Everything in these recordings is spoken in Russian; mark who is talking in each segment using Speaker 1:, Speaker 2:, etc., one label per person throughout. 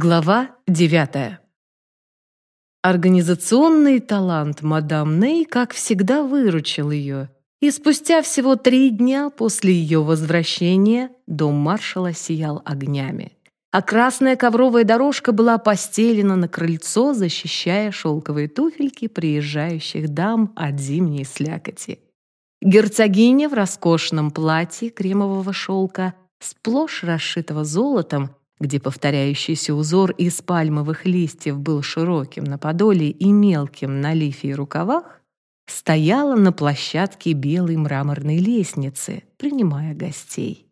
Speaker 1: Глава 9. Организационный талант мадам Ней, как всегда, выручил ее, и спустя всего три дня после ее возвращения дом маршала сиял огнями, а красная ковровая дорожка была постелена на крыльцо, защищая шелковые туфельки приезжающих дам от зимней слякоти. Герцогиня в роскошном платье кремового шелка, сплошь расшитого золотом, где повторяющийся узор из пальмовых листьев был широким на подоле и мелким на лифе и рукавах, стояла на площадке белой мраморной лестницы, принимая гостей.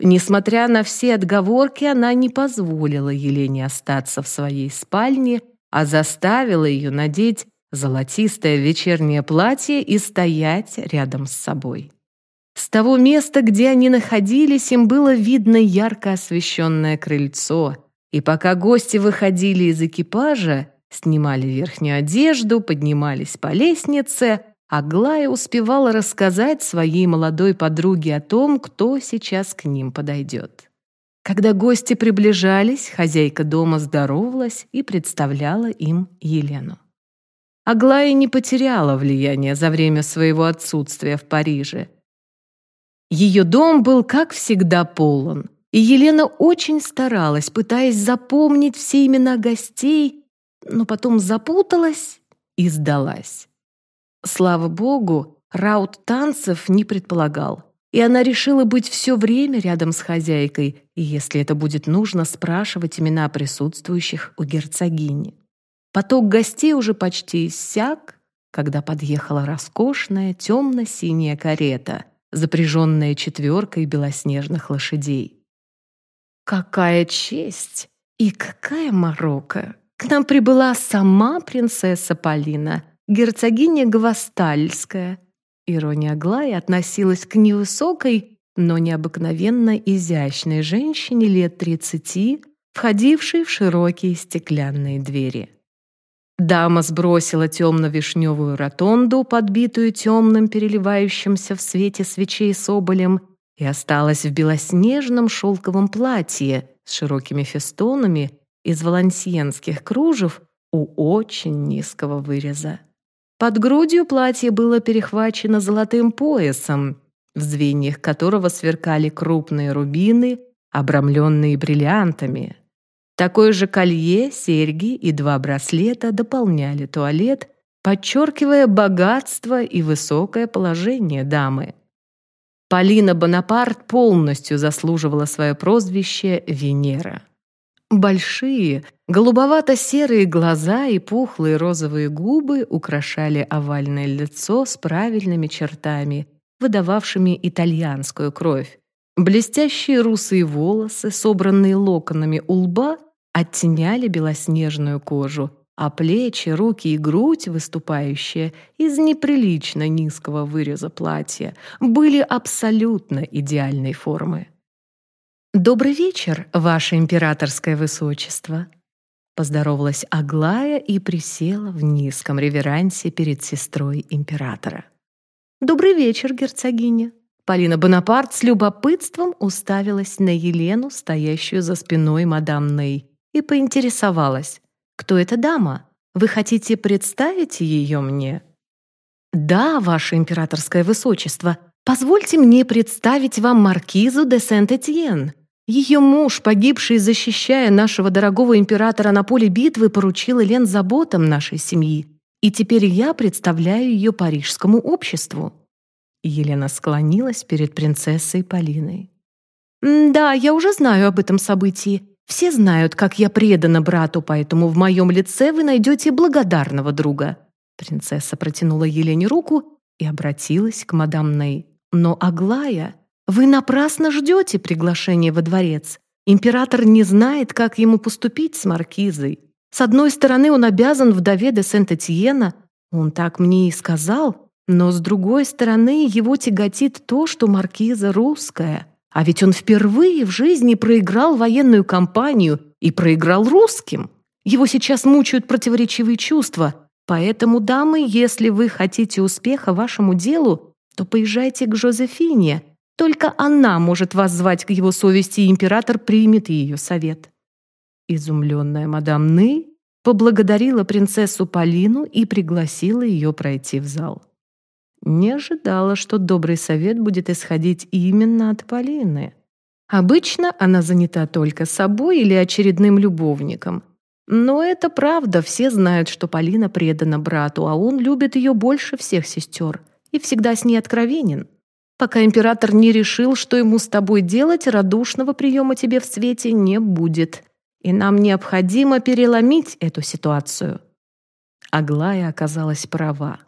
Speaker 1: Несмотря на все отговорки, она не позволила Елене остаться в своей спальне, а заставила ее надеть золотистое вечернее платье и стоять рядом с собой. С того места, где они находились, им было видно ярко освещенное крыльцо, и пока гости выходили из экипажа, снимали верхнюю одежду, поднимались по лестнице, Аглая успевала рассказать своей молодой подруге о том, кто сейчас к ним подойдет. Когда гости приближались, хозяйка дома здоровалась и представляла им Елену. Аглая не потеряла влияния за время своего отсутствия в Париже – ее дом был, как всегда, полон, и Елена очень старалась, пытаясь запомнить все имена гостей, но потом запуталась и сдалась. Слава богу, раут танцев не предполагал, и она решила быть все время рядом с хозяйкой, и, если это будет нужно, спрашивать имена присутствующих у герцогини. Поток гостей уже почти иссяк, когда подъехала роскошная темно-синяя карета — запряженная четверкой белоснежных лошадей. «Какая честь и какая морока! К нам прибыла сама принцесса Полина, герцогиня Гвастальская». Ирония Аглая относилась к невысокой, но необыкновенно изящной женщине лет тридцати, входившей в широкие стеклянные двери. Дама сбросила темно-вишневую ротонду, подбитую темным, переливающимся в свете свечей соболем, и осталась в белоснежном шелковом платье с широкими фестонами из валансиенских кружев у очень низкого выреза. Под грудью платье было перехвачено золотым поясом, в звеньях которого сверкали крупные рубины, обрамленные бриллиантами. Такое же колье, серьги и два браслета дополняли туалет, подчеркивая богатство и высокое положение дамы. Полина Бонапарт полностью заслуживала свое прозвище Венера. Большие, голубовато-серые глаза и пухлые розовые губы украшали овальное лицо с правильными чертами, выдававшими итальянскую кровь. Блестящие русые волосы, собранные локонами у лба, оттеняли белоснежную кожу, а плечи, руки и грудь, выступающие из неприлично низкого выреза платья, были абсолютно идеальной формы. «Добрый вечер, ваше императорское высочество!» Поздоровалась Аглая и присела в низком реверансе перед сестрой императора. «Добрый вечер, герцогиня!» Полина Бонапарт с любопытством уставилась на Елену, стоящую за спиной мадам Ней, и поинтересовалась. «Кто эта дама? Вы хотите представить ее мне?» «Да, ваше императорское высочество. Позвольте мне представить вам маркизу де Сент-Этьен. Ее муж, погибший, защищая нашего дорогого императора на поле битвы, поручил Элен заботам нашей семьи, и теперь я представляю ее парижскому обществу». Елена склонилась перед принцессой Полиной. «Да, я уже знаю об этом событии. Все знают, как я предана брату, поэтому в моем лице вы найдете благодарного друга». Принцесса протянула Елене руку и обратилась к мадам Ней. «Но, Аглая, вы напрасно ждете приглашения во дворец. Император не знает, как ему поступить с маркизой. С одной стороны, он обязан вдове де Сент-Этьена, он так мне и сказал, но с другой стороны, его тяготит то, что маркиза русская. А ведь он впервые в жизни проиграл военную кампанию и проиграл русским. Его сейчас мучают противоречивые чувства. Поэтому, дамы, если вы хотите успеха вашему делу, то поезжайте к Жозефине. Только она может вас звать к его совести, и император примет ее совет. Изумленная мадам Ны поблагодарила принцессу Полину и пригласила ее пройти в зал. Не ожидала, что добрый совет будет исходить именно от Полины. Обычно она занята только собой или очередным любовником. Но это правда, все знают, что Полина предана брату, а он любит ее больше всех сестер и всегда с ней откровенен. Пока император не решил, что ему с тобой делать, радушного приема тебе в свете не будет. И нам необходимо переломить эту ситуацию. Аглая оказалась права.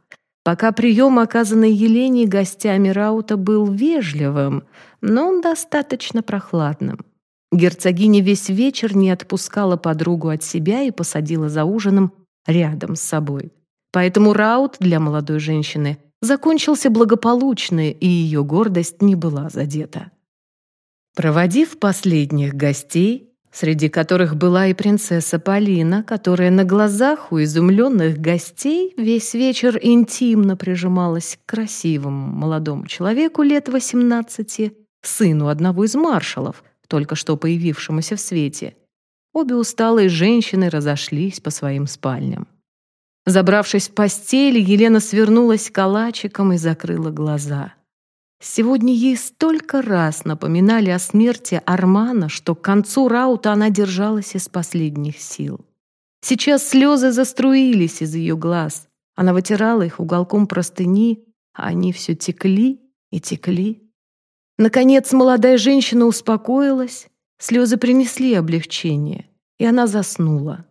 Speaker 1: Пока прием, оказанный Елене гостями Раута, был вежливым, но он достаточно прохладным. Герцогиня весь вечер не отпускала подругу от себя и посадила за ужином рядом с собой. Поэтому раут для молодой женщины закончился благополучно, и ее гордость не была задета. Проводив последних гостей, среди которых была и принцесса Полина, которая на глазах у изумленных гостей весь вечер интимно прижималась к красивому молодому человеку лет 18, сыну одного из маршалов, только что появившемуся в свете. Обе усталые женщины разошлись по своим спальням. Забравшись в постель, Елена свернулась калачиком и закрыла глаза. Сегодня ей столько раз напоминали о смерти Армана, что к концу раута она держалась из последних сил. Сейчас слезы заструились из ее глаз. Она вытирала их уголком простыни, а они все текли и текли. Наконец молодая женщина успокоилась, слезы принесли облегчение, и она заснула.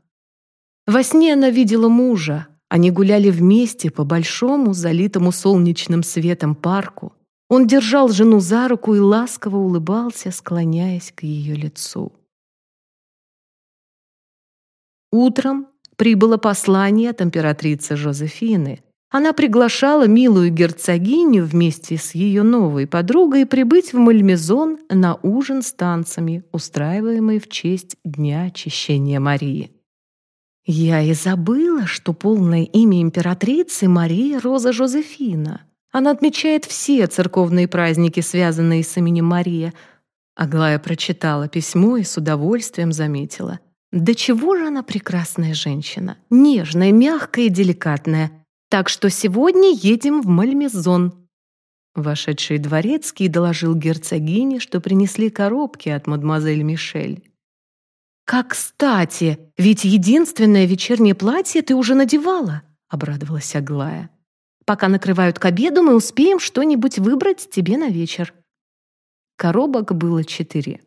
Speaker 1: Во сне она видела мужа, они гуляли вместе по большому, залитому солнечным светом парку. Он держал жену за руку и ласково улыбался, склоняясь к ее лицу. Утром прибыло послание от императрицы Жозефины. Она приглашала милую герцогиню вместе с ее новой подругой прибыть в Мальмезон на ужин с танцами, устраиваемый в честь Дня Очищения Марии. Я и забыла, что полное имя императрицы Мария Роза Жозефина — она отмечает все церковные праздники, связанные с именем Мария. Аглая прочитала письмо и с удовольствием заметила. Да чего же она прекрасная женщина, нежная, мягкая и деликатная. Так что сегодня едем в Мальмезон. Вошедший дворецкий доложил герцогине, что принесли коробки от мадемуазель Мишель. «Как кстати! Ведь единственное вечернее платье ты уже надевала!» — обрадовалась Аглая. Пока накрывают к обеду, мы успеем что-нибудь выбрать тебе на вечер». Коробок было четыре.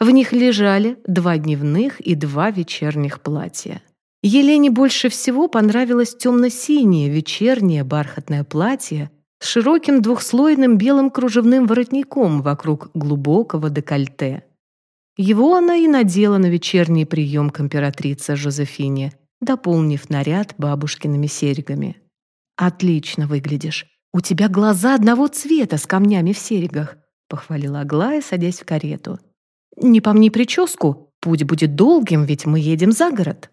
Speaker 1: В них лежали два дневных и два вечерних платья. Елене больше всего понравилось темно-синее вечернее бархатное платье с широким двухслойным белым кружевным воротником вокруг глубокого декольте. Его она и надела на вечерний прием к императрице Жозефине, дополнив наряд бабушкиными серьгами. «Отлично выглядишь. У тебя глаза одного цвета с камнями в серьгах», — похвалила Аглая, садясь в карету. «Не помни прическу. Путь будет долгим, ведь мы едем за город».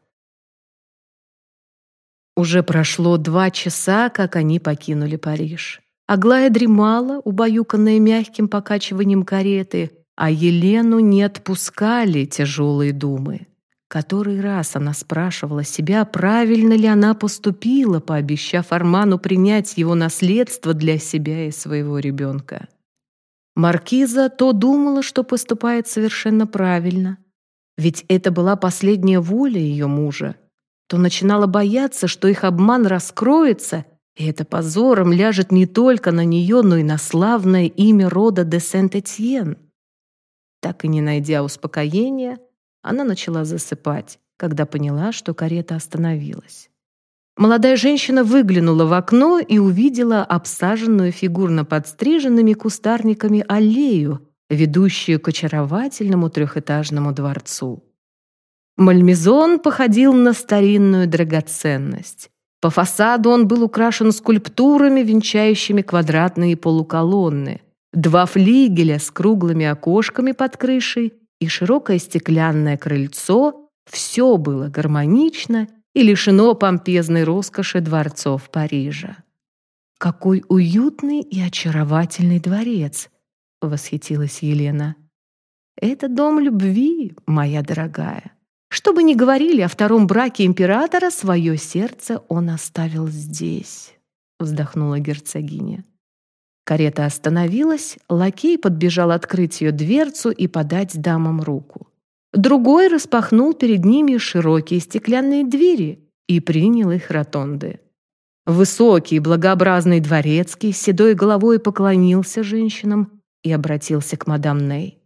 Speaker 1: Уже прошло два часа, как они покинули Париж. Аглая дремала, убаюканная мягким покачиванием кареты, а Елену не отпускали тяжелые думы. Который раз она спрашивала себя, правильно ли она поступила, пообещав Арману принять его наследство для себя и своего ребенка. Маркиза то думала, что поступает совершенно правильно, ведь это была последняя воля ее мужа, то начинала бояться, что их обман раскроется, и это позором ляжет не только на нее, но и на славное имя рода де Сент-Этьен. Так и не найдя успокоения, она начала засыпать, когда поняла, что карета остановилась. Молодая женщина выглянула в окно и увидела обсаженную фигурно подстриженными кустарниками аллею, ведущую к очаровательному трехэтажному дворцу. Мальмезон походил на старинную драгоценность. По фасаду он был украшен скульптурами, венчающими квадратные полуколонны, два флигеля с круглыми окошками под крышей и широкое стеклянное крыльцо — все было гармонично и лишено помпезной роскоши дворцов Парижа. «Какой уютный и очаровательный дворец!» — восхитилась Елена. «Это дом любви, моя дорогая. Что бы ни говорили о втором браке императора, свое сердце он оставил здесь», — вздохнула герцогиня. Карета остановилась, лакей подбежал открыть ее дверцу и подать дамам руку. Другой распахнул перед ними широкие стеклянные двери и принял их ротонды. Высокий, благообразный дворецкий с седой головой поклонился женщинам и обратился к мадам Ней.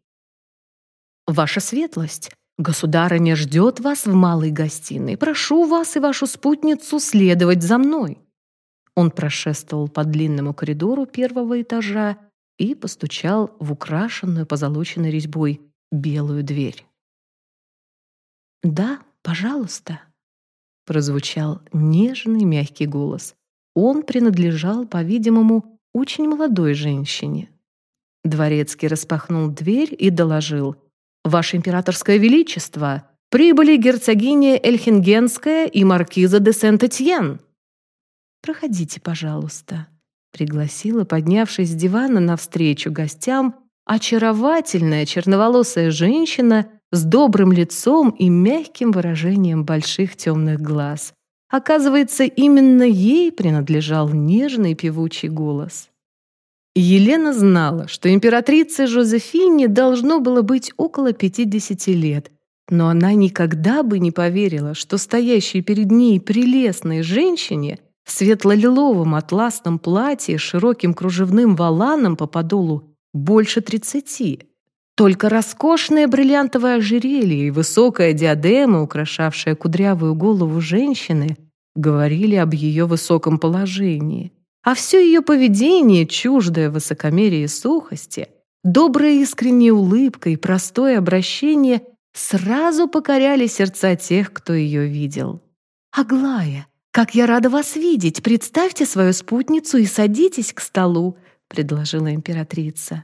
Speaker 1: «Ваша светлость, государыня ждет вас в малой гостиной. Прошу вас и вашу спутницу следовать за мной». Он прошествовал по длинному коридору первого этажа и постучал в украшенную позолоченной резьбой белую дверь. «Да, пожалуйста», прозвучал нежный мягкий голос. Он принадлежал, по-видимому, очень молодой женщине. Дворецкий распахнул дверь и доложил. «Ваше императорское величество, прибыли герцогиня Эльхингенская и маркиза де Сент-Этьен». «Проходите, пожалуйста», — пригласила, поднявшись с дивана навстречу гостям, очаровательная черноволосая женщина с добрым лицом и мягким выражением больших темных глаз. Оказывается, именно ей принадлежал нежный певучий голос. Елена знала, что императрице Жозефине должно было быть около 50 лет, но она никогда бы не поверила, что стоящей перед ней прелестной женщине в светло-лиловом атласном платье с широким кружевным воланом по подолу больше тридцати. Только роскошное бриллиантовое ожерелье и высокая диадема, украшавшая кудрявую голову женщины, говорили об ее высоком положении. А все ее поведение, чуждое высокомерие и сухости, добрая искренняя улыбка и простое обращение сразу покоряли сердца тех, кто ее видел. «Аглая, как я рада вас видеть! Представьте свою спутницу и садитесь к столу», — предложила императрица.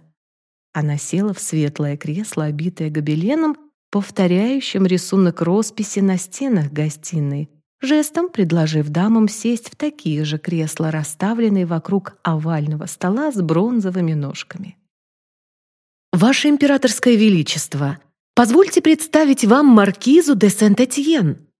Speaker 1: Она села в светлое кресло, обитое гобеленом, повторяющим рисунок росписи на стенах гостиной, жестом предложив дамам сесть в такие же кресла, расставленные вокруг овального стола с бронзовыми ножками. «Ваше императорское величество, позвольте представить вам маркизу де Сент-Этьен».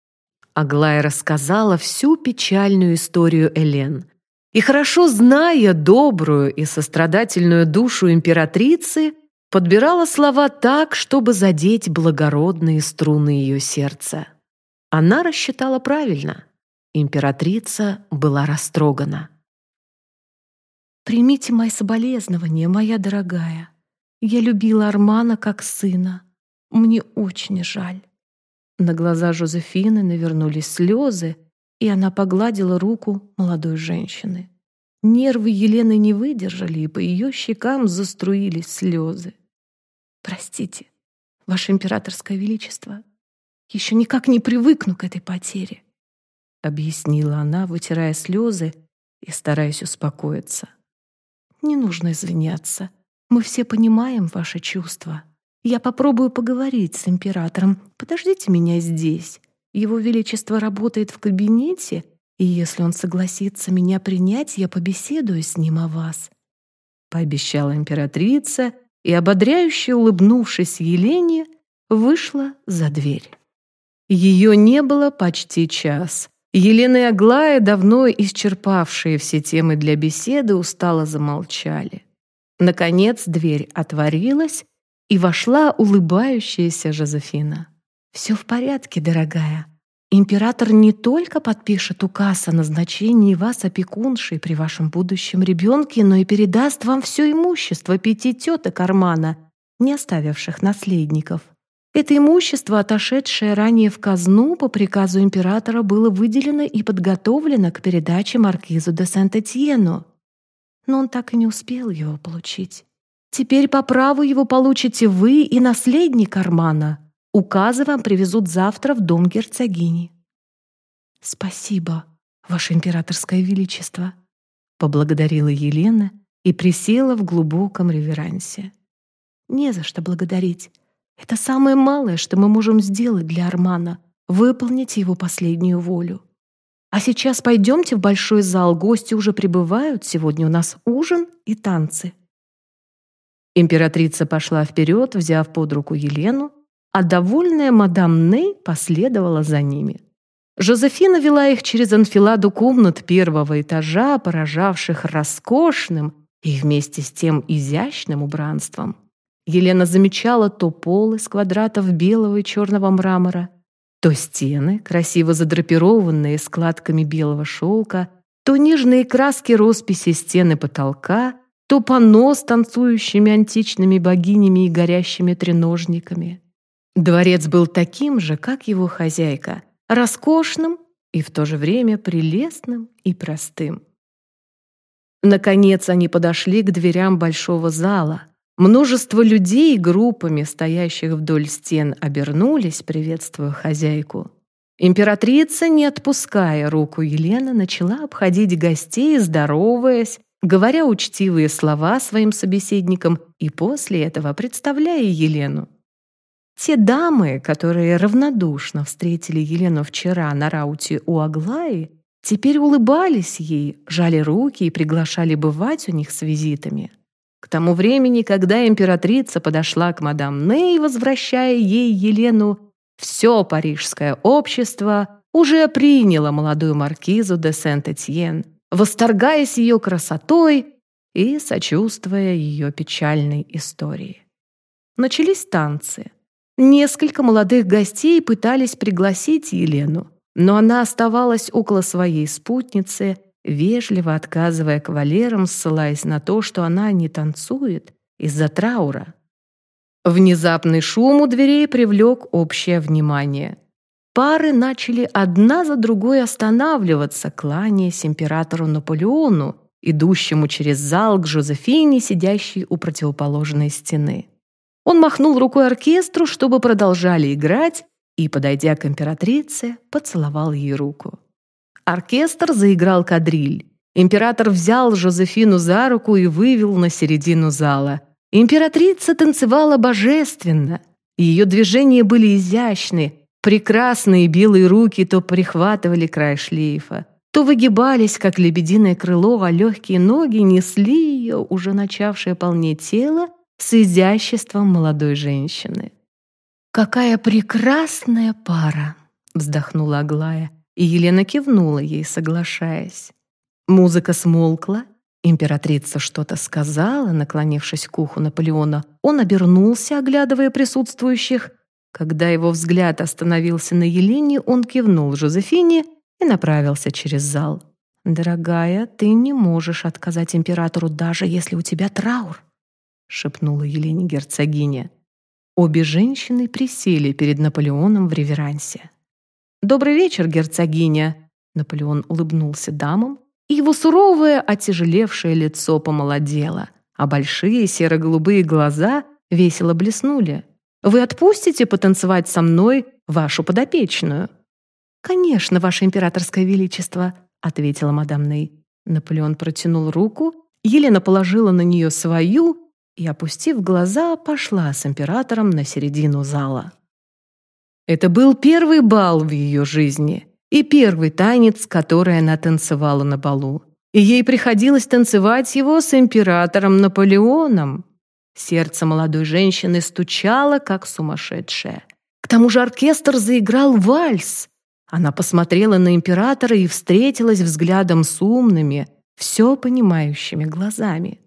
Speaker 1: Аглая рассказала всю печальную историю Элен, и хорошо зная добрую и сострадательную душу императрицы, подбирала слова так, чтобы задеть благородные струны ее сердца. Она рассчитала правильно. Императрица была растрогана. «Примите мои соболезнования, моя дорогая. Я любила Армана как сына. Мне очень жаль». На глаза Жозефины навернулись слезы, и она погладила руку молодой женщины. Нервы Елены не выдержали, и по ее щекам заструились слезы. «Простите, Ваше Императорское Величество, еще никак не привыкну к этой потере», объяснила она, вытирая слезы и стараясь успокоиться. «Не нужно извиняться. Мы все понимаем ваши чувства. Я попробую поговорить с императором. Подождите меня здесь. Его Величество работает в кабинете, и если он согласится меня принять, я побеседую с ним о вас». Пообещала императрица и, ободряюще улыбнувшись Елене, вышла за дверь. Ее не было почти час. Елена и Аглая, давно исчерпавшие все темы для беседы, устало замолчали. Наконец дверь отворилась, и вошла улыбающаяся Жозефина. «Все в порядке, дорогая. Император не только подпишет указ о назначении вас опекуншей при вашем будущем ребенке, но и передаст вам все имущество пяти теток Армана, не оставивших наследников. Это имущество, отошедшее ранее в казну, по приказу императора было выделено и подготовлено к передаче маркизу де Сент-Этьену. Но он так и не успел его получить. Теперь по праву его получите вы и наследник Армана, Указы вам привезут завтра в дом герцогини». «Спасибо, Ваше Императорское Величество», — поблагодарила Елена и присела в глубоком реверансе. «Не за что благодарить. Это самое малое, что мы можем сделать для Армана — выполнить его последнюю волю. А сейчас пойдемте в большой зал, гости уже прибывают, сегодня у нас ужин и танцы». Императрица пошла вперед, взяв под руку Елену, а довольная мадам Ней последовала за ними. Жозефина вела их через анфиладу комнат первого этажа, поражавших роскошным и вместе с тем изящным убранством. Елена замечала то пол из квадратов белого и черного мрамора, то стены, красиво задрапированные складками белого шелка, то нежные краски росписи стены потолка, то панно с танцующими античными богинями и горящими треножниками. Дворец был таким же, как его хозяйка, роскошным и в то же время прелестным и простым. Наконец они подошли к дверям большого зала. Множество людей группами, стоящих вдоль стен, обернулись, приветствуя хозяйку. Императрица, не отпуская руку Елены, начала обходить гостей, здороваясь, говоря учтивые слова своим собеседникам и после этого представляя Елену. Те дамы, которые равнодушно встретили Елену вчера на рауте у Аглаи, теперь улыбались ей, жали руки и приглашали бывать у них с визитами. К тому времени, когда императрица подошла к мадам Ней, возвращая ей Елену, все парижское общество уже приняло молодую маркизу де Сент-Этьен, восторгаясь ее красотой и сочувствуя ее печальной истории. Начались танцы. Несколько молодых гостей пытались пригласить Елену, но она оставалась около своей спутницы, вежливо отказывая кавалерам, ссылаясь на то, что она не танцует из-за траура. Внезапный шум у дверей привлек общее внимание. Пары начали одна за другой останавливаться, кланяясь императору Наполеону, идущему через зал к Жозефине, сидящей у противоположной стены. Он махнул рукой оркестру, чтобы продолжали играть, и, подойдя к императрице, поцеловал ей руку. Оркестр заиграл кадриль. Император взял Жозефину за руку и вывел на середину зала. Императрица танцевала божественно. Ее движения были изящны, прекрасные белые руки то прихватывали край шлейфа, то выгибались, как лебединое крыло, а легкие ноги несли ее, уже начавшее полнеть тело, с изяществом молодой женщины. «Какая прекрасная пара!» — вздохнула Аглая, и Елена кивнула ей, соглашаясь. Музыка смолкла, императрица что-то сказала, наклонившись к уху Наполеона. Он обернулся, оглядывая присутствующих. Когда его взгляд остановился на Елене, он кивнул Жозефине и направился через зал. «Дорогая, ты не можешь отказать императору, даже если у тебя траур», — шепнула Елене герцогиня. Обе женщины присели перед Наполеоном в реверансе. «Добрый вечер, герцогиня!» Наполеон улыбнулся дамам, и его суровое, отяжелевшее лицо помолодело, а большие серо-голубые глаза весело блеснули. «Вы отпустите потанцевать со мной вашу подопечную?» «Конечно, ваше императорское величество», — ответила мадам Ней. Наполеон протянул руку, Елена положила на нее свою и, опустив глаза, пошла с императором на середину зала. Это был первый бал в ее жизни и первый танец, который она танцевала на балу. И ей приходилось танцевать его с императором Наполеоном. Сердце молодой женщины стучало, как сумасшедшее. К тому же оркестр заиграл вальс. Она посмотрела на императора и встретилась взглядом с умными, все понимающими глазами.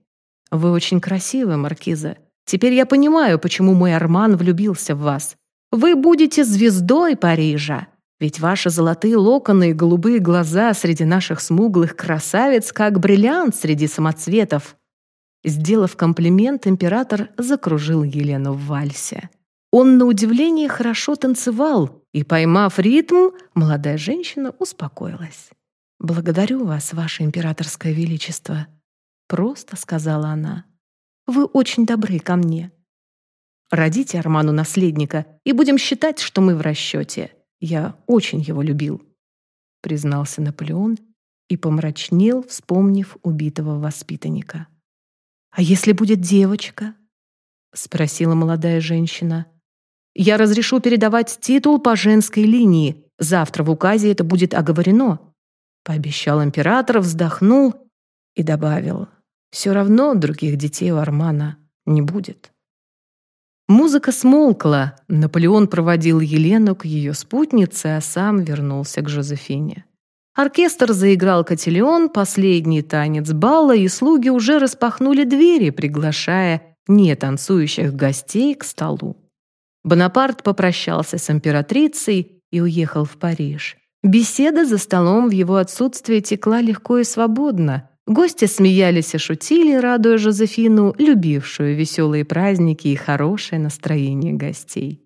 Speaker 1: Вы очень красивы, Маркиза. Теперь я понимаю, почему мой Арман влюбился в вас. Вы будете звездой Парижа. Ведь ваши золотые локоны и голубые глаза среди наших смуглых красавиц, как бриллиант среди самоцветов. Сделав комплимент, император закружил Елену в вальсе. Он, на удивление, хорошо танцевал, и, поймав ритм, молодая женщина успокоилась. «Благодарю вас, ваше императорское величество», Просто сказала она. Вы очень добры ко мне. Родите Арману наследника, и будем считать, что мы в расчете. Я очень его любил, признался Наполеон и помрачнел, вспомнив убитого воспитанника. А если будет девочка? спросила молодая женщина. Я разрешу передавать титул по женской линии. Завтра в указе это будет оговорено, пообещал император, вздохнул и добавил: все равно других детей у Армана не будет. Музыка смолкла, Наполеон проводил Елену к ее спутнице, а сам вернулся к Жозефине. Оркестр заиграл котелеон, последний танец бала, и слуги уже распахнули двери, приглашая не танцующих гостей к столу. Бонапарт попрощался с императрицей и уехал в Париж. Беседа за столом в его отсутствие текла легко и свободно. Гости смеялись и шутили, радуя Жозефину, любившую веселые праздники и хорошее настроение гостей.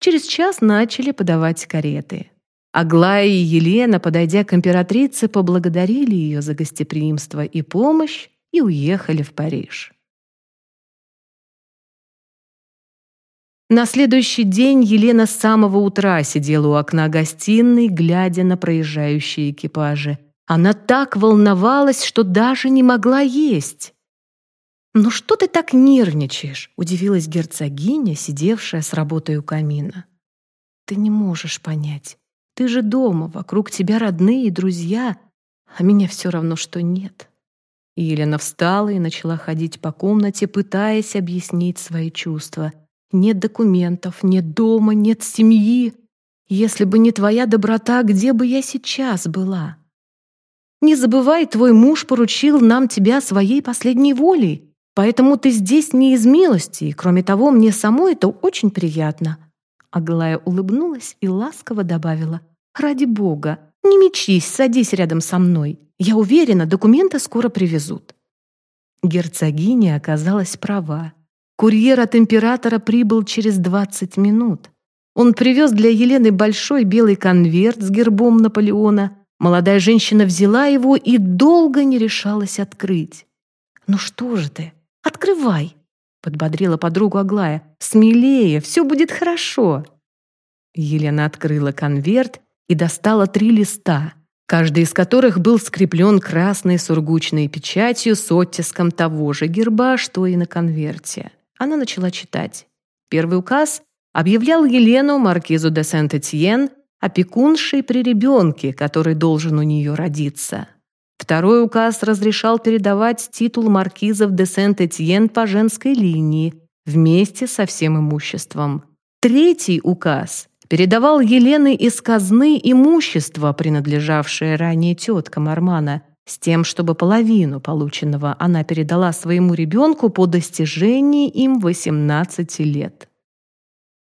Speaker 1: Через час начали подавать кареты. Аглая и Елена, подойдя к императрице, поблагодарили ее за гостеприимство и помощь и уехали в Париж. На следующий день Елена с самого утра сидела у окна гостиной, глядя на проезжающие экипажи. Она так волновалась, что даже не могла есть. «Ну что ты так нервничаешь?» — удивилась герцогиня, сидевшая с работой у камина. «Ты не можешь понять. Ты же дома, вокруг тебя родные и друзья, а меня все равно, что нет». Елена встала и начала ходить по комнате, пытаясь объяснить свои чувства — нет документов, нет дома, нет семьи. Если бы не твоя доброта, где бы я сейчас была? Не забывай, твой муж поручил нам тебя своей последней волей, поэтому ты здесь не из милости, и, кроме того, мне самой это очень приятно». Аглая улыбнулась и ласково добавила, «Ради бога, не мечись, садись рядом со мной. Я уверена, документы скоро привезут». Герцогиня оказалась права. Курьер от императора прибыл через 20 минут. Он привез для Елены большой белый конверт с гербом Наполеона. Молодая женщина взяла его и долго не решалась открыть. «Ну что же ты? Открывай!» — подбодрила подругу Аглая. «Смелее, все будет хорошо!» Елена открыла конверт и достала три листа, каждый из которых был скреплен красной сургучной печатью с оттиском того же герба, что и на конверте. Она начала читать. Первый указ объявлял Елену, маркизу де Сент-Этьен, опекуншей при ребенке, который должен у нее родиться. Второй указ разрешал передавать титул маркизов де Сент-Этьен по женской линии вместе со всем имуществом. Третий указ передавал Елены из казны имущество, принадлежавшее ранее теткам Армана, с тем, чтобы половину полученного она передала своему ребенку по достижении им 18 лет.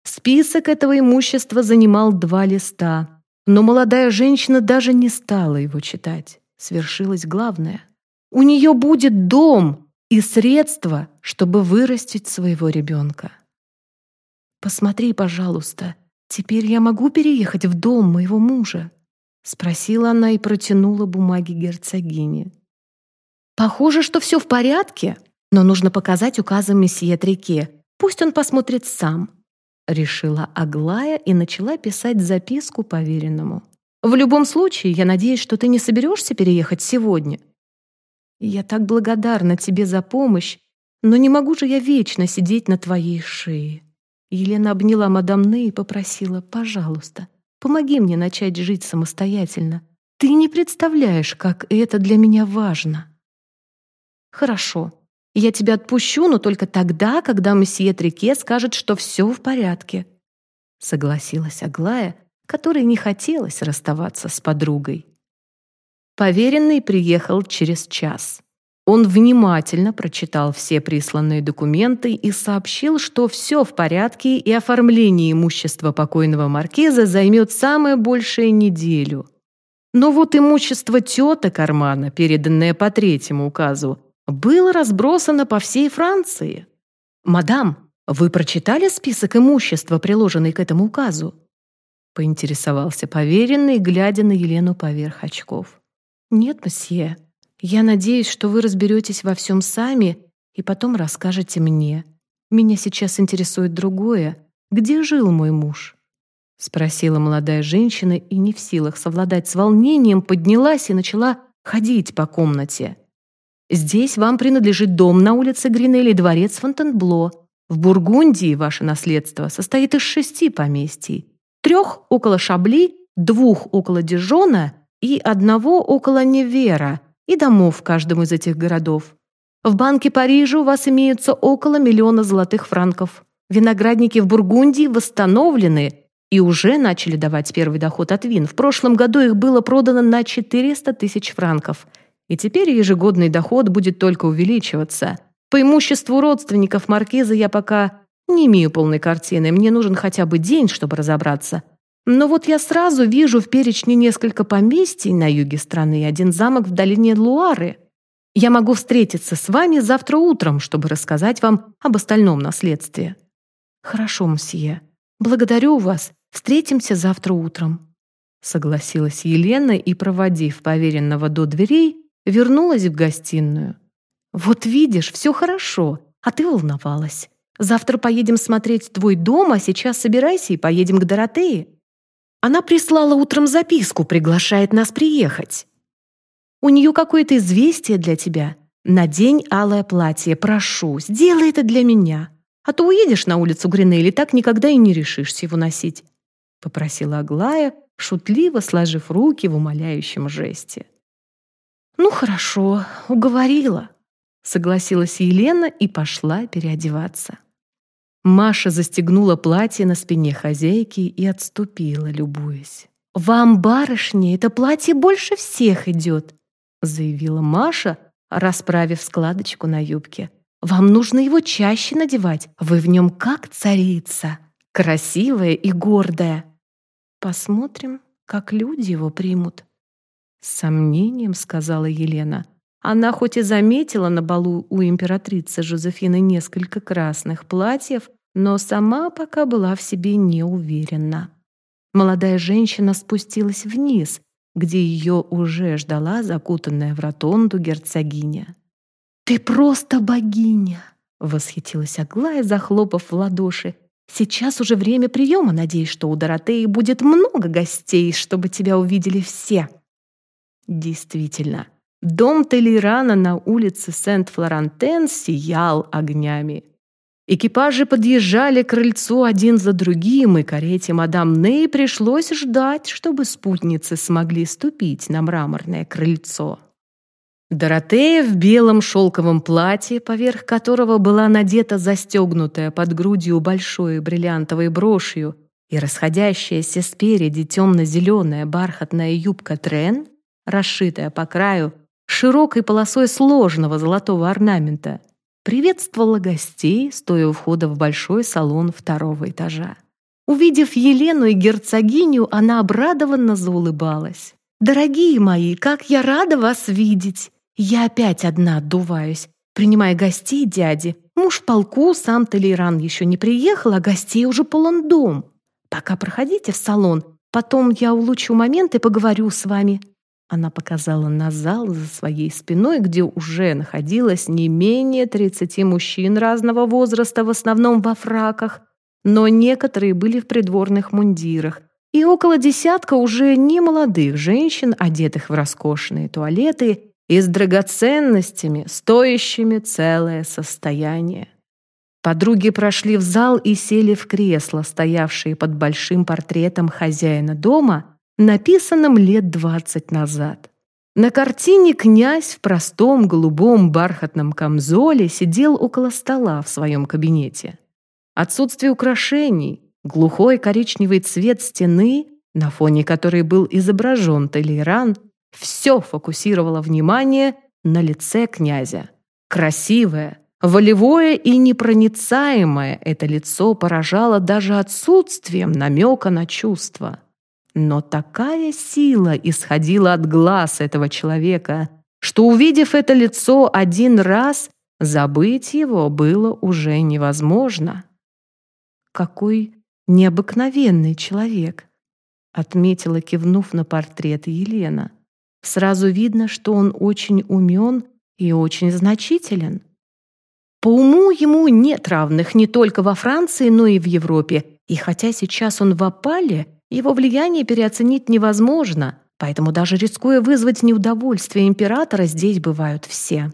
Speaker 1: Список этого имущества занимал два листа, но молодая женщина даже не стала его читать. Свершилось главное. У нее будет дом и средства, чтобы вырастить своего ребенка. «Посмотри, пожалуйста, теперь я могу переехать в дом моего мужа?» Спросила она и протянула бумаги герцогине. «Похоже, что все в порядке, но нужно показать указы месье Трике. Пусть он посмотрит сам», — решила Аглая и начала писать записку поверенному. «В любом случае, я надеюсь, что ты не соберешься переехать сегодня. Я так благодарна тебе за помощь, но не могу же я вечно сидеть на твоей шее». Елена обняла мадам Ней и попросила, «Пожалуйста, Помоги мне начать жить самостоятельно. Ты не представляешь, как это для меня важно. Хорошо. Я тебя отпущу, но только тогда, когда месье Трике скажет, что все в порядке. Согласилась Аглая, которой не хотелось расставаться с подругой. Поверенный приехал через час. Он внимательно прочитал все присланные документы и сообщил, что все в порядке и оформление имущества покойного маркиза займет самое большее неделю. Но вот имущество теток Армана, переданное по третьему указу, было разбросано по всей Франции. «Мадам, вы прочитали список имущества, приложенный к этому указу?» Поинтересовался поверенный, глядя на Елену поверх очков. «Нет, месье», я надеюсь, что вы разберетесь во всем сами и потом расскажете мне. Меня сейчас интересует другое. Где жил мой муж?» Спросила молодая женщина и не в силах совладать с волнением, поднялась и начала ходить по комнате. «Здесь вам принадлежит дом на улице Гринелли дворец Фонтенбло. В Бургундии ваше наследство состоит из шести поместий. Трех около Шабли, двух около Дижона и одного около Невера – и домов в каждом из этих городов. В Банке Парижа у вас имеются около миллиона золотых франков. Виноградники в Бургундии восстановлены и уже начали давать первый доход от вин. В прошлом году их было продано на 400 тысяч франков. И теперь ежегодный доход будет только увеличиваться. По имуществу родственников маркиза я пока не имею полной картины. Мне нужен хотя бы день, чтобы разобраться. Но вот я сразу вижу в перечне несколько поместий на юге страны и один замок в долине Луары. Я могу встретиться с вами завтра утром, чтобы рассказать вам об остальном наследстве. Хорошо, мсье. Благодарю вас. Встретимся завтра утром. Согласилась Елена и, проводив поверенного до дверей, вернулась в гостиную. Вот видишь, все хорошо, а ты волновалась. Завтра поедем смотреть твой дом, а сейчас собирайся и поедем к Доротее. Она прислала утром записку, приглашает нас приехать. У нее какое-то известие для тебя. Надень алое платье, прошу, сделай это для меня. А то уедешь на улицу Гринелли, так никогда и не решишься его носить», — попросила Аглая, шутливо сложив руки в умоляющем жесте. «Ну хорошо, уговорила», — согласилась Елена и пошла переодеваться. Маша застегнула платье на спине хозяйки и отступила, любуясь. «Вам, барышня, это платье больше всех идет», заявила Маша, расправив складочку на юбке. «Вам нужно его чаще надевать. Вы в нем как царица, красивая и гордая. Посмотрим, как люди его примут». С сомнением сказала Елена. Она хоть и заметила на балу у императрицы Жозефины несколько красных платьев, но сама пока была в себе не уверена. Молодая женщина спустилась вниз, где ее уже ждала закутанная в ротонду герцогиня. «Ты просто богиня!» — восхитилась Аглая, захлопав в ладоши. «Сейчас уже время приема. Надеюсь, что у Доротеи будет много гостей, чтобы тебя увидели все». Действительно, дом Толерана на улице Сент-Флорантен сиял огнями. Экипажи подъезжали к крыльцу один за другим, и карете мадам Ней пришлось ждать, чтобы спутницы смогли ступить на мраморное крыльцо. Доротея в белом шелковом платье, поверх которого была надета застегнутая под грудью большой бриллиантовой брошью и расходящаяся спереди темно-зеленая бархатная юбка трен, расшитая по краю широкой полосой сложного золотого орнамента, приветствовала гостей, стоя у входа в большой салон второго этажа. Увидев Елену и герцогиню, она обрадованно заулыбалась. «Дорогие мои, как я рада вас видеть! Я опять одна отдуваюсь, принимая гостей дяди. Муж полку, сам Толеран еще не приехал, а гостей уже полон дом. Пока проходите в салон, потом я улучшу момент и поговорю с вами. Она показала на зал за своей спиной, где уже находилось не менее 30 мужчин разного возраста, в основном во фраках, но некоторые были в придворных мундирах, и около десятка уже немолодых женщин, одетых в роскошные туалеты и с драгоценностями, стоящими целое состояние. Подруги прошли в зал и сели в кресло, стоявшие под большим портретом хозяина дома, написанном лет двадцать назад. На картине князь в простом голубом бархатном камзоле сидел около стола в своем кабинете. Отсутствие украшений, глухой коричневый цвет стены, на фоне которой был изображен Толейран, все фокусировало внимание на лице князя. Красивое, волевое и непроницаемое это лицо поражало даже отсутствием намека на чувства. Но такая сила исходила от глаз этого человека, что, увидев это лицо один раз, забыть его было уже невозможно. «Какой необыкновенный человек!» — отметила, кивнув на портрет Елена. «Сразу видно, что он очень умен и очень значителен. По уму ему нет равных не только во Франции, но и в Европе, и хотя сейчас он в опале — его влияние переоценить невозможно, поэтому даже рискуя вызвать неудовольствие императора, здесь бывают все.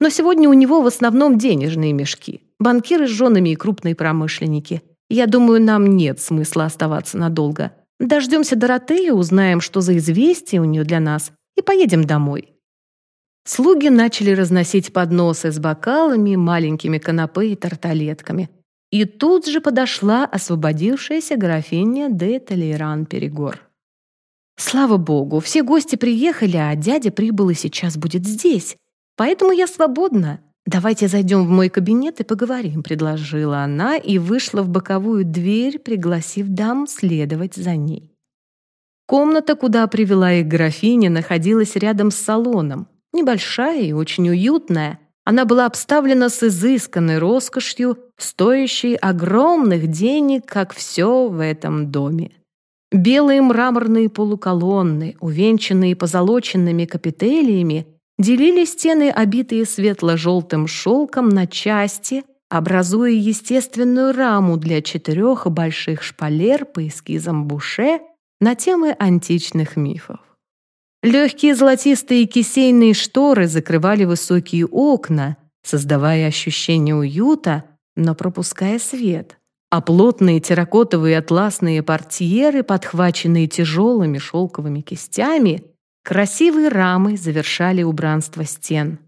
Speaker 1: Но сегодня у него в основном денежные мешки. Банкиры с женами и крупные промышленники. Я думаю, нам нет смысла оставаться надолго. Дождемся Доротеи, узнаем, что за известие у нее для нас, и поедем домой. Слуги начали разносить подносы с бокалами, маленькими канапе и тарталетками. И тут же подошла освободившаяся графиня де Толейран-Перегор. «Слава богу, все гости приехали, а дядя прибыл и сейчас будет здесь. Поэтому я свободна. Давайте зайдем в мой кабинет и поговорим», — предложила она и вышла в боковую дверь, пригласив дам следовать за ней. Комната, куда привела их графиня, находилась рядом с салоном. Небольшая и очень уютная. Она была обставлена с изысканной роскошью, стоящей огромных денег, как все в этом доме. Белые мраморные полуколонны, увенчанные позолоченными капителиями, делили стены, обитые светло-желтым шелком, на части, образуя естественную раму для четырех больших шпалер по эскизам Буше на темы античных мифов. Легкие золотистые кисейные шторы закрывали высокие окна, создавая ощущение уюта, но пропуская свет, а плотные терракотовые атласные портьеры, подхваченные тяжелыми шелковыми кистями, красивой рамой завершали убранство стен.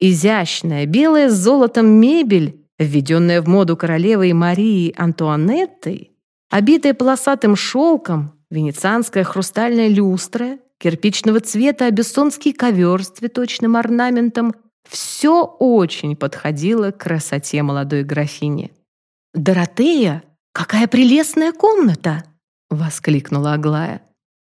Speaker 1: Изящная, белая с золотом мебель, введенная в моду королевой Марии Антуанеттой, Обитая полосатым шелком, венецианская хрустальная люстра, кирпичного цвета абиссонский ковер с цветочным орнаментом — все очень подходило к красоте молодой графини. «Доротея, какая прелестная комната!» — воскликнула Аглая.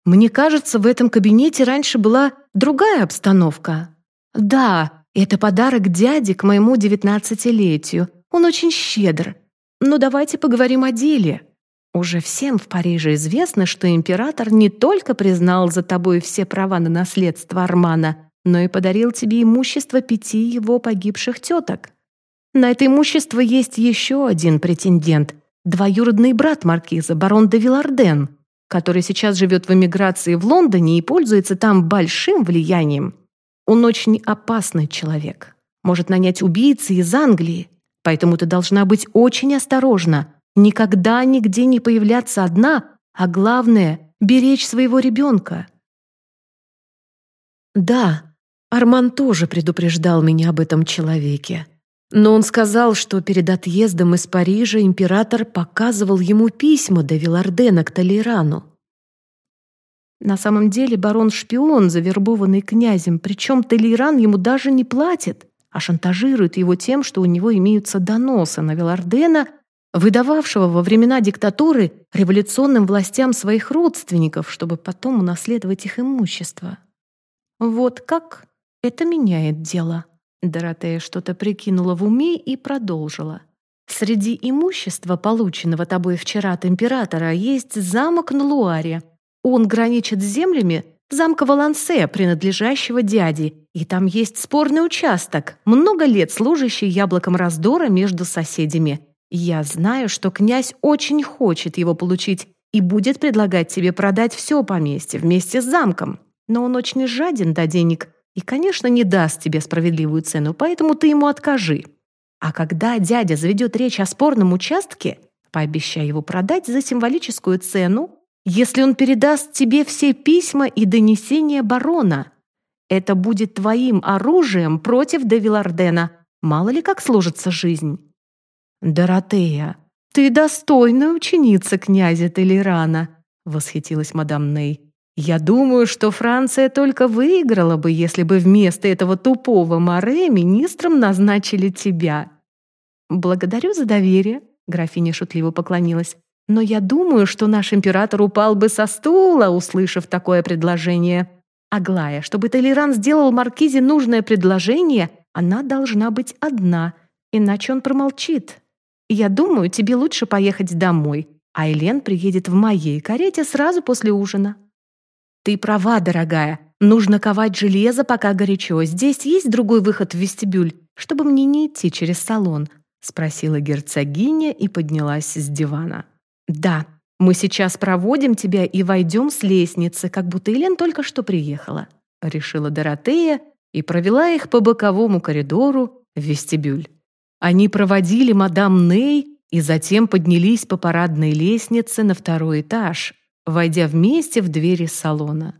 Speaker 1: «Мне кажется, в этом кабинете раньше была другая обстановка. Да, это подарок дяде к моему девятнадцатилетию. Он очень щедр. Но давайте поговорим о деле. Уже всем в Париже известно, что император не только признал за тобой все права на наследство Армана, но и подарил тебе имущество пяти его погибших теток. На это имущество есть еще один претендент, двоюродный брат маркиза, барон де Виларден, который сейчас живет в эмиграции в Лондоне и пользуется там большим влиянием. Он очень опасный человек, может нанять убийцы из Англии, поэтому ты должна быть очень осторожна – Никогда нигде не появляться одна, а главное — беречь своего ребенка. Да, Арман тоже предупреждал меня об этом человеке. Но он сказал, что перед отъездом из Парижа император показывал ему письма до Вилардена к Толерану. На самом деле барон шпион, завербованный князем, причем Толеран ему даже не платит, а шантажирует его тем, что у него имеются доносы на Вилардена выдававшего во времена диктатуры революционным властям своих родственников, чтобы потом унаследовать их имущество. Вот как это меняет дело. Доротея что-то прикинула в уме и продолжила. Среди имущества, полученного тобой вчера от императора, есть замок на Луаре. Он граничит с землями замка Валансе, принадлежащего дяде, и там есть спорный участок, много лет служащий яблоком раздора между соседями. Я знаю, что князь очень хочет его получить и будет предлагать тебе продать все поместье вместе с замком. Но он очень жаден до денег и, конечно, не даст тебе справедливую цену, поэтому ты ему откажи. А когда дядя заведет речь о спорном участке, пообещай его продать за символическую цену, если он передаст тебе все письма и донесения барона. Это будет твоим оружием против Девилардена. Мало ли как сложится жизнь. «Доротея, ты достойная ученица князя Толерана», — восхитилась мадам Ней. «Я думаю, что Франция только выиграла бы, если бы вместо этого тупого Море министром назначили тебя». «Благодарю за доверие», — графиня шутливо поклонилась. «Но я думаю, что наш император упал бы со стула, услышав такое предложение. Аглая, чтобы Толеран сделал Маркизе нужное предложение, она должна быть одна, иначе он промолчит, я думаю, тебе лучше поехать домой, а Элен приедет в моей карете сразу после ужина». «Ты права, дорогая. Нужно ковать железо, пока горячо. Здесь есть другой выход в вестибюль, чтобы мне не идти через салон?» — спросила герцогиня и поднялась с дивана. «Да, мы сейчас проводим тебя и войдем с лестницы, как будто Элен только что приехала», — решила Доротея и провела их по боковому коридору в вестибюль. Они проводили мадам Ней и затем поднялись по парадной лестнице на второй этаж, войдя вместе в двери салона.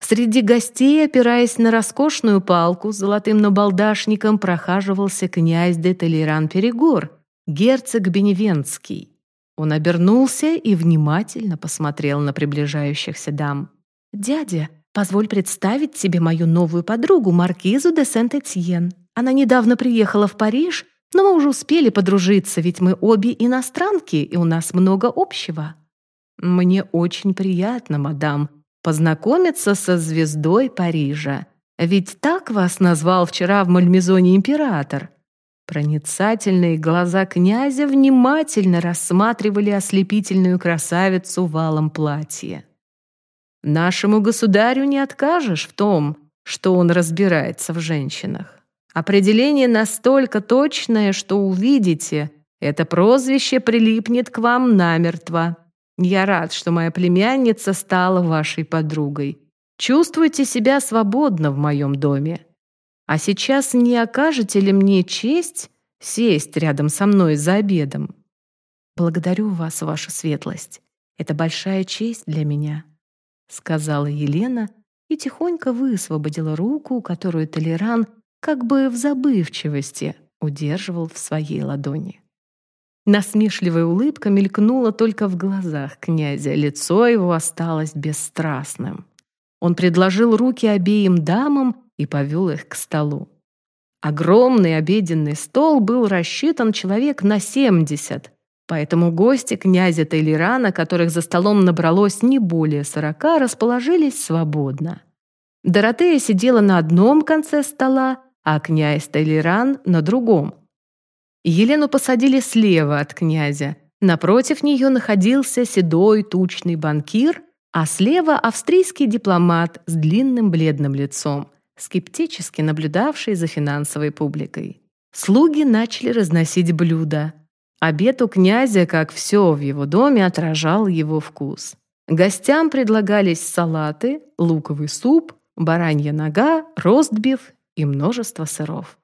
Speaker 1: Среди гостей, опираясь на роскошную палку с золотым набалдашником, прохаживался князь де Толеран-Перегор, герцог Беневенский. Он обернулся и внимательно посмотрел на приближающихся дам. «Дядя, позволь представить тебе мою новую подругу, маркизу де Сент-Этьен. Она недавно приехала в Париж, но мы уже успели подружиться, ведь мы обе иностранки, и у нас много общего». «Мне очень приятно, мадам, познакомиться со звездой Парижа. Ведь так вас назвал вчера в Мальмезоне император». Проницательные глаза князя внимательно рассматривали ослепительную красавицу в алом платье. «Нашему государю не откажешь в том, что он разбирается в женщинах. Определение настолько точное, что увидите, это прозвище прилипнет к вам намертво. Я рад, что моя племянница стала вашей подругой. Чувствуйте себя свободно в моем доме. А сейчас не окажете ли мне честь сесть рядом со мной за обедом? Благодарю вас, ваша светлость. Это большая честь для меня, сказала Елена и тихонько высвободила руку, которую Толеран как бы в забывчивости удерживал в своей ладони. Насмешливая улыбка мелькнула только в глазах князя, лицо его осталось бесстрастным. Он предложил руки обеим дамам и повел их к столу. Огромный обеденный стол был рассчитан человек на семьдесят, поэтому гости князя Тейлерана, которых за столом набралось не более сорока, расположились свободно. Доротея сидела на одном конце стола, а князь Тейлеран — на другом. Елену посадили слева от князя. Напротив нее находился седой тучный банкир, а слева австрийский дипломат с длинным бледным лицом скептически наблюдавший за финансовой публикой. Слуги начали разносить блюда. Обед у князя, как все в его доме, отражал его вкус. Гостям предлагались салаты, луковый суп, баранья нога, ростбиф и множество сыров.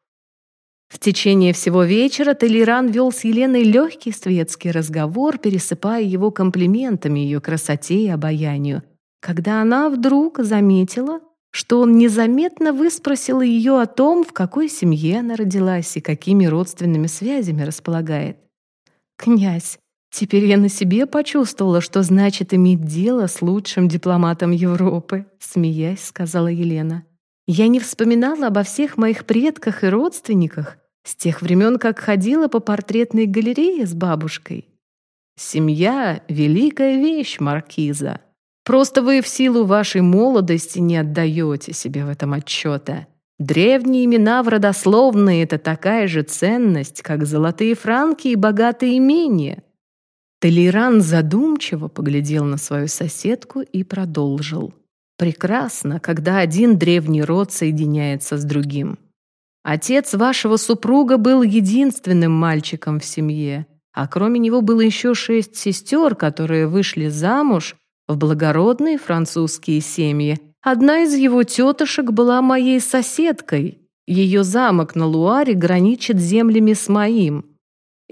Speaker 1: В течение всего вечера Толеран вел с Еленой легкий светский разговор, пересыпая его комплиментами ее красоте и обаянию, когда она вдруг заметила, что он незаметно выспросил ее о том, в какой семье она родилась и какими родственными связями располагает. «Князь, теперь я на себе почувствовала, что значит иметь дело с лучшим дипломатом Европы», смеясь, сказала Елена. «Я не вспоминала обо всех моих предках и родственниках с тех времен, как ходила по портретной галерее с бабушкой. Семья — великая вещь, Маркиза», Просто вы в силу вашей молодости не отдаете себе в этом отчета. Древние имена в родословной — это такая же ценность, как золотые франки и богатые имения. Толеран задумчиво поглядел на свою соседку и продолжил. «Прекрасно, когда один древний род соединяется с другим. Отец вашего супруга был единственным мальчиком в семье, а кроме него было еще шесть сестер, которые вышли замуж в благородные французские семьи. Одна из его тетушек была моей соседкой. Ее замок на Луаре граничит землями с моим.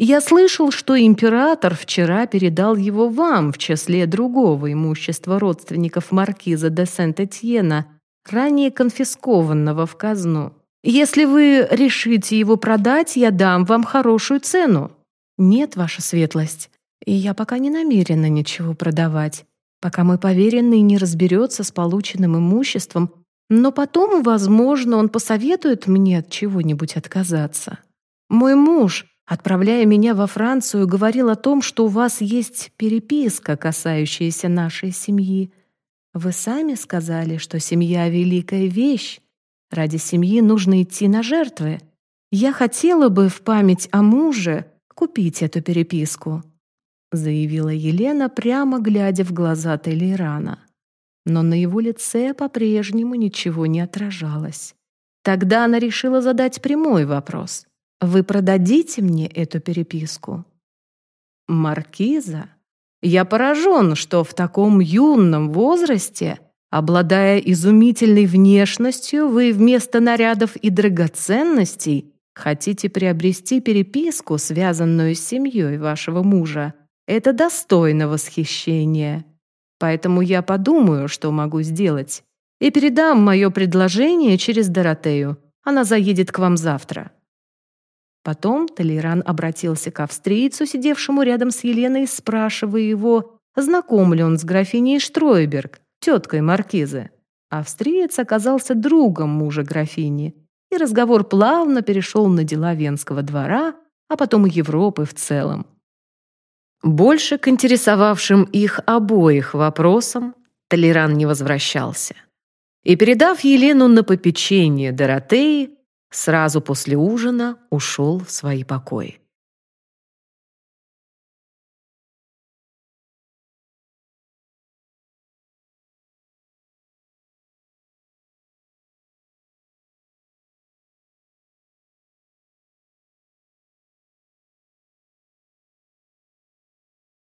Speaker 1: Я слышал, что император вчера передал его вам в числе другого имущества родственников маркиза де Сент-Этьена, ранее конфискованного в казну. Если вы решите его продать, я дам вам хорошую цену. Нет, ваша светлость, и я пока не намерена ничего продавать пока мой поверенный не разберется с полученным имуществом, но потом, возможно, он посоветует мне от чего-нибудь отказаться. Мой муж, отправляя меня во Францию, говорил о том, что у вас есть переписка, касающаяся нашей семьи. Вы сами сказали, что семья — великая вещь. Ради семьи нужно идти на жертвы. Я хотела бы в память о муже купить эту переписку заявила Елена, прямо глядя в глаза Телейрана. Но на его лице по-прежнему ничего не отражалось. Тогда она решила задать прямой вопрос. «Вы продадите мне эту переписку?» «Маркиза, я поражен, что в таком юном возрасте, обладая изумительной внешностью, вы вместо нарядов и драгоценностей хотите приобрести переписку, связанную с семьей вашего мужа, это достойно восхищения. Поэтому я подумаю, что могу сделать, и передам мое предложение через Доротею. Она заедет к вам завтра». Потом Толеран обратился к австрийцу, сидевшему рядом с Еленой, спрашивая его, знаком ли он с графиней Штройберг, теткой маркизы. Австриец оказался другом мужа графини, и разговор плавно перешел на дела Венского двора, а потом и Европы в целом. Больше к интересовавшим их обоих вопросам Толеран не возвращался. И, передав Елену на попечение Доротеи, сразу после ужина ушел в свои покои.